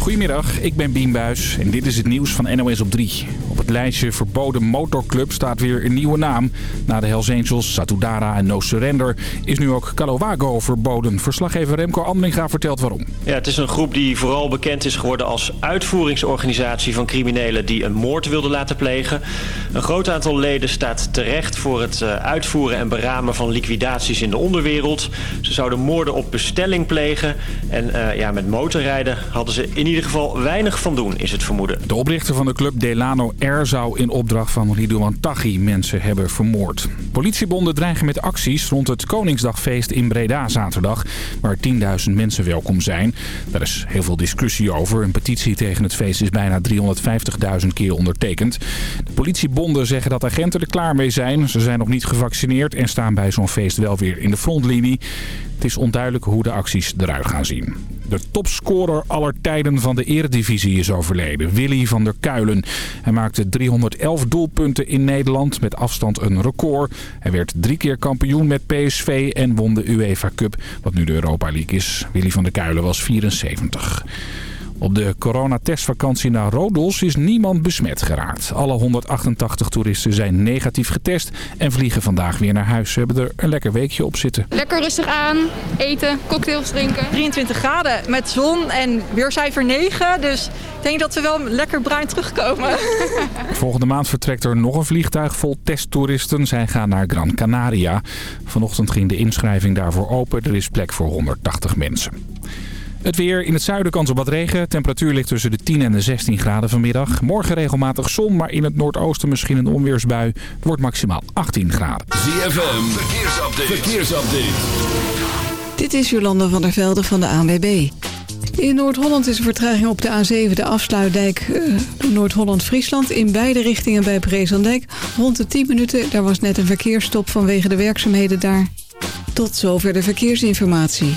Goedemiddag, ik ben Bien Buijs en dit is het nieuws van NOS op 3. Op het lijstje verboden motorclub staat weer een nieuwe naam. Na de Hells Angels, Satudara en No Surrender is nu ook Calowago verboden. Verslaggever Remco Andringa vertelt waarom. Ja, het is een groep die vooral bekend is geworden als uitvoeringsorganisatie van criminelen die een moord wilden laten plegen. Een groot aantal leden staat terecht voor het eh, uitvoeren en beramen van liquidaties in de onderwereld. Ze zouden moorden op bestelling plegen en uh, ja, met motorrijden hadden ze in ieder geval weinig van doen, is het vermoeden. De oprichter van de club Delano R zou in opdracht van Ridouan Taghi mensen hebben vermoord. Politiebonden dreigen met acties rond het Koningsdagfeest in Breda zaterdag, waar 10.000 mensen welkom zijn. Daar is heel veel discussie over. Een petitie tegen het feest is bijna 350.000 keer ondertekend. De politiebonden zeggen dat agenten er klaar mee zijn. Ze zijn nog niet gevaccineerd en staan bij zo'n feest wel weer in de frontlinie. Het is onduidelijk hoe de acties eruit gaan zien. De topscorer aller tijden van de eredivisie is overleden, Willy van der Kuilen. Hij maakte 311 doelpunten in Nederland, met afstand een record. Hij werd drie keer kampioen met PSV en won de UEFA Cup, wat nu de Europa League is. Willy van der Kuilen was 74. Op de coronatestvakantie naar Rodos is niemand besmet geraakt. Alle 188 toeristen zijn negatief getest en vliegen vandaag weer naar huis. Ze hebben er een lekker weekje op zitten. Lekker rustig aan, eten, cocktails drinken. 23 graden met zon en weercijfer 9, dus ik denk dat we wel lekker bruin terugkomen. Volgende maand vertrekt er nog een vliegtuig vol testtoeristen. Zij gaan naar Gran Canaria. Vanochtend ging de inschrijving daarvoor open. Er is plek voor 180 mensen. Het weer in het zuiden kans op wat regen. Temperatuur ligt tussen de 10 en de 16 graden vanmiddag. Morgen regelmatig zon, maar in het noordoosten misschien een onweersbui. Het wordt maximaal 18 graden. ZFM, verkeersupdate. verkeersupdate. Dit is Jolanda van der Velde van de ANWB. In Noord-Holland is er vertraging op de A7, de afsluitdijk uh, Noord-Holland-Friesland. In beide richtingen bij Brezandijk. Rond de 10 minuten, daar was net een verkeersstop vanwege de werkzaamheden daar. Tot zover de verkeersinformatie.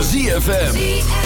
ZFM.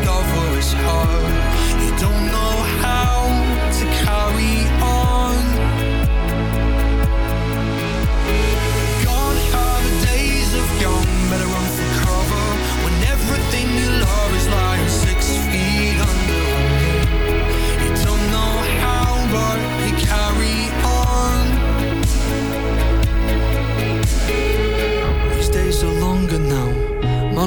discover it's hard. You don't know how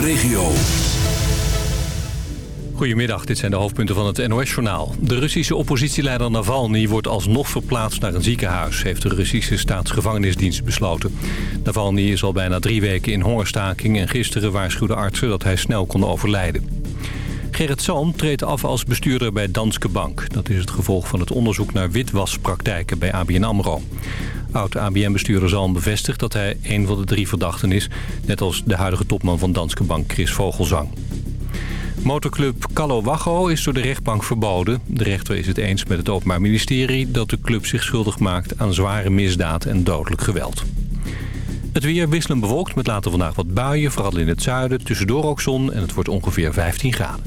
regio. Goedemiddag, dit zijn de hoofdpunten van het NOS-journaal. De Russische oppositieleider Navalny wordt alsnog verplaatst naar een ziekenhuis... heeft de Russische staatsgevangenisdienst besloten. Navalny is al bijna drie weken in hongerstaking... en gisteren waarschuwde artsen dat hij snel kon overlijden. Gerrit Zalm treedt af als bestuurder bij Danske Bank. Dat is het gevolg van het onderzoek naar witwaspraktijken bij ABN AMRO. Oud-ABM-bestuurder Zalm bevestigt dat hij een van de drie verdachten is... net als de huidige topman van Danske Bank Chris Vogelzang. Motorclub Callo Wacho is door de rechtbank verboden. De rechter is het eens met het Openbaar Ministerie... dat de club zich schuldig maakt aan zware misdaad en dodelijk geweld. Het weer wisselen bewolkt met later vandaag wat buien, vooral in het zuiden. Tussendoor ook zon en het wordt ongeveer 15 graden.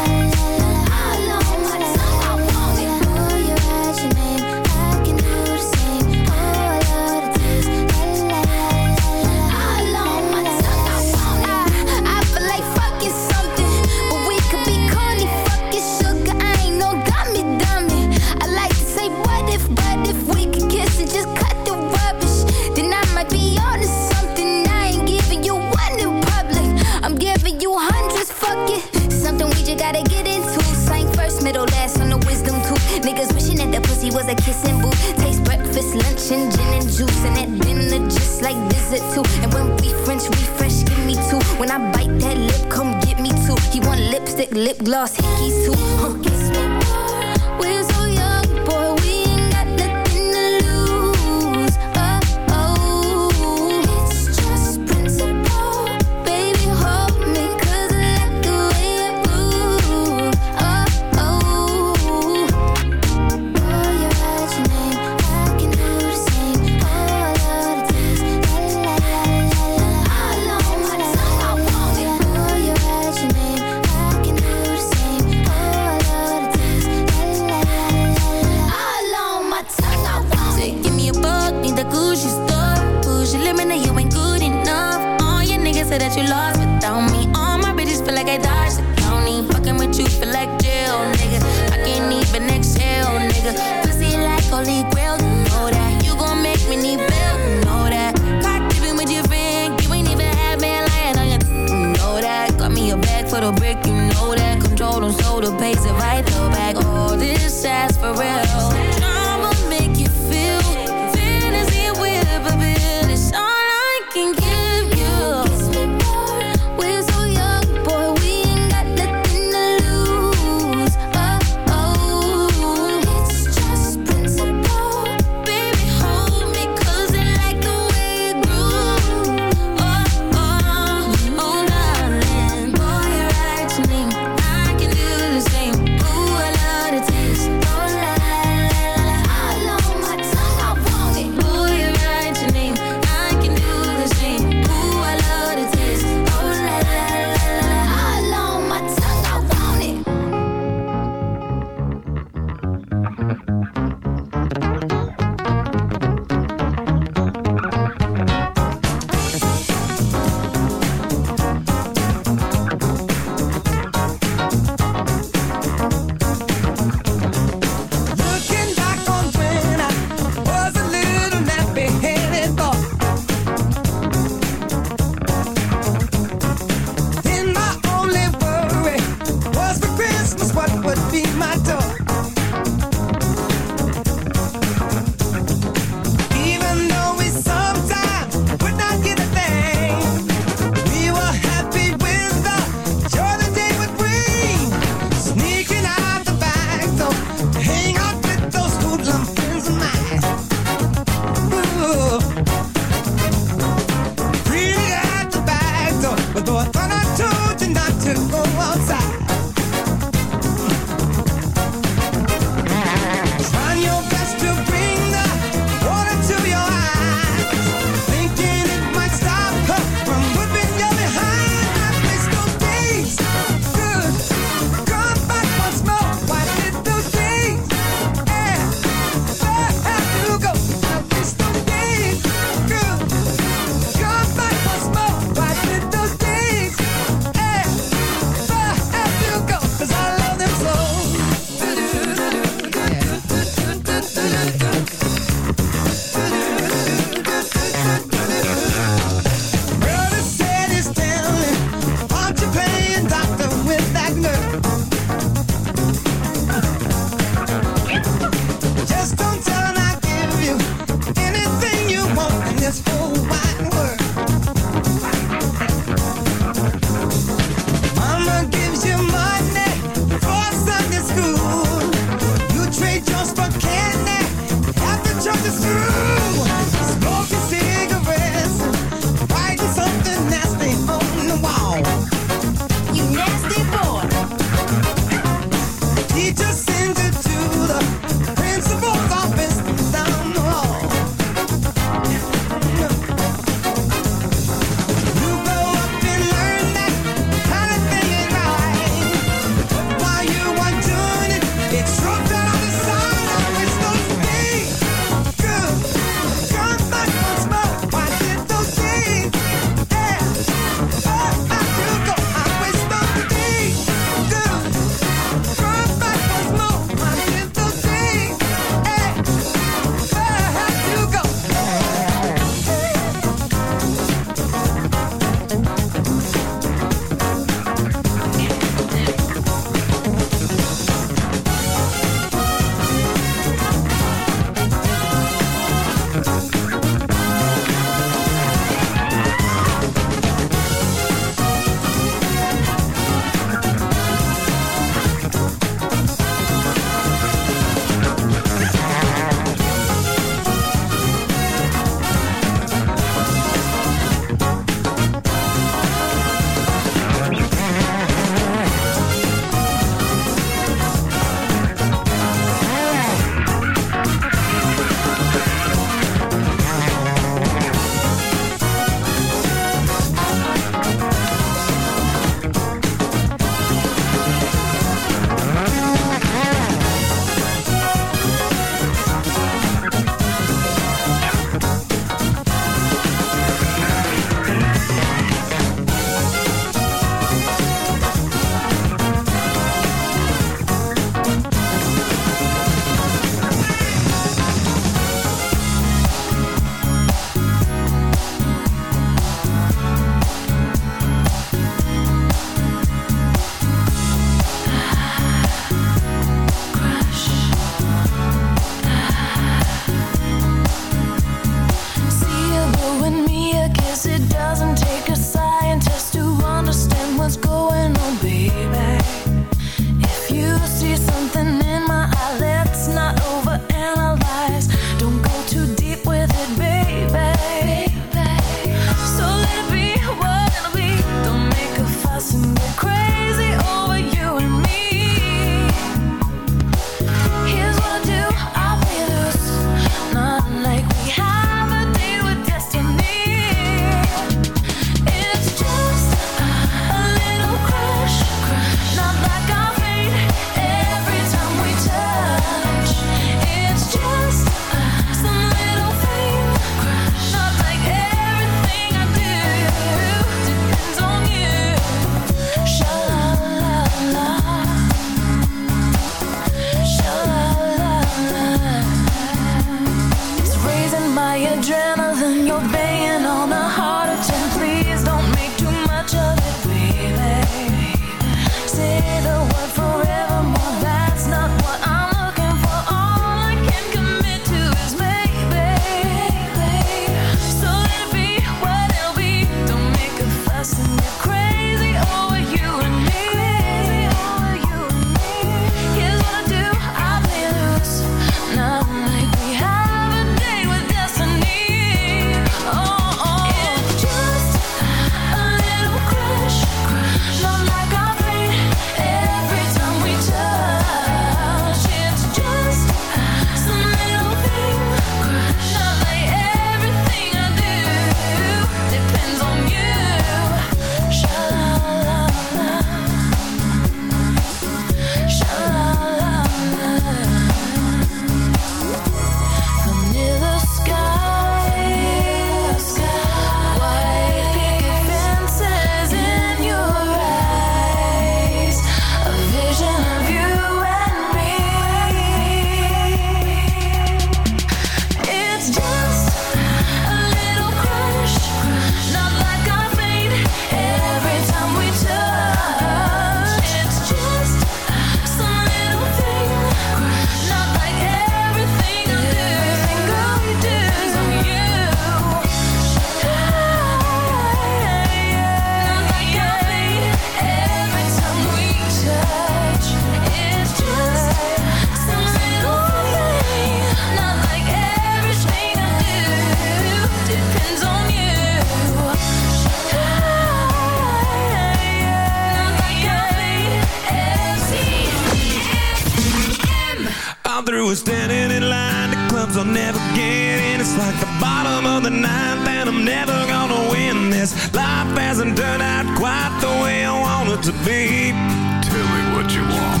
To be. Tell me what you want.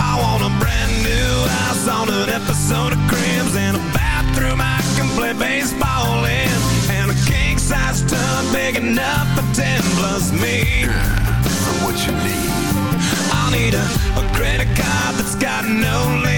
I want a brand new house on an episode of Cribs and a bathroom I can play baseball in. And a king size tub big enough for 10 plus me. what you need? I'll need a, a credit card that's got no limit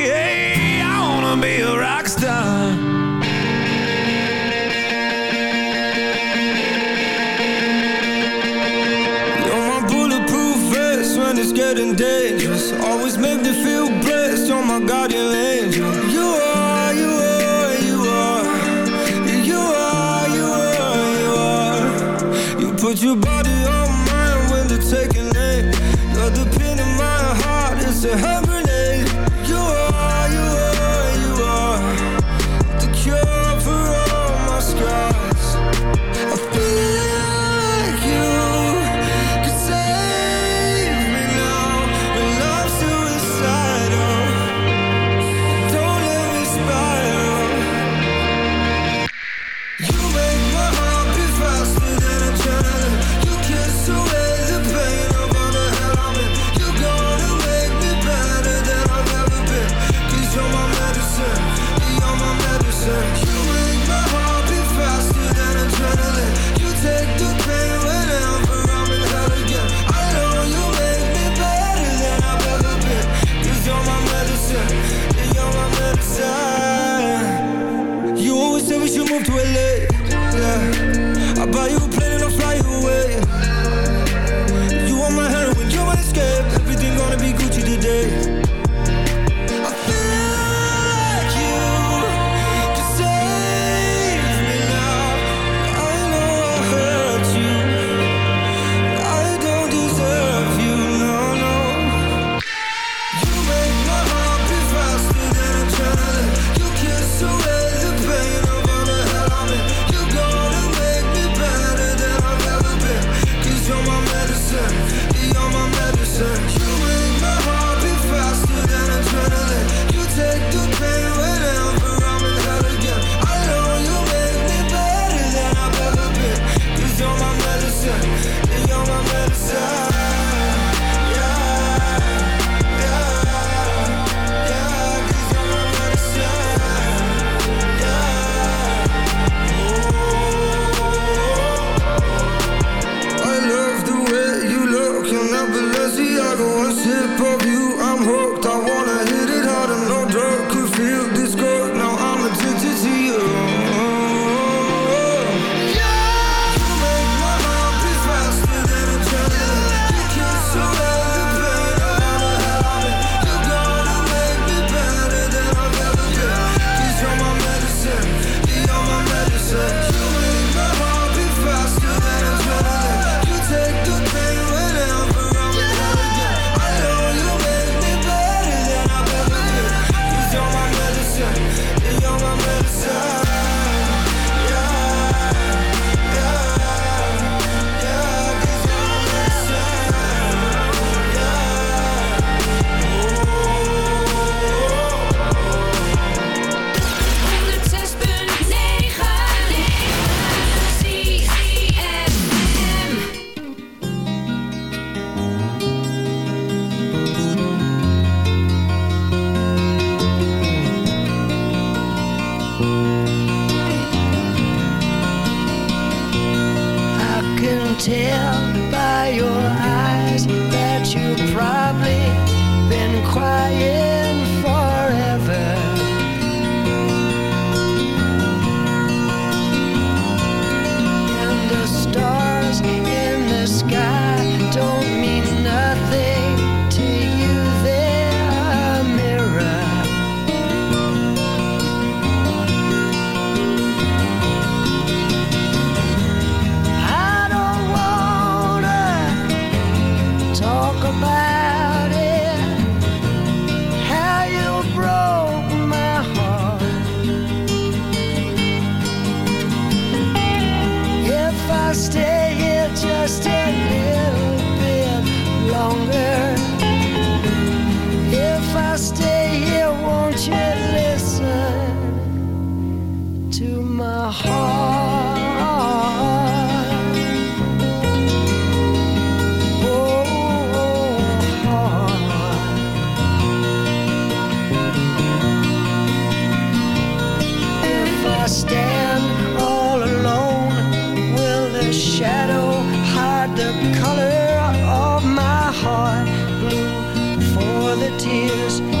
be a rock star. You're my bulletproof vest when it's getting dangerous. Always make me feel blessed. You're my guardian tears.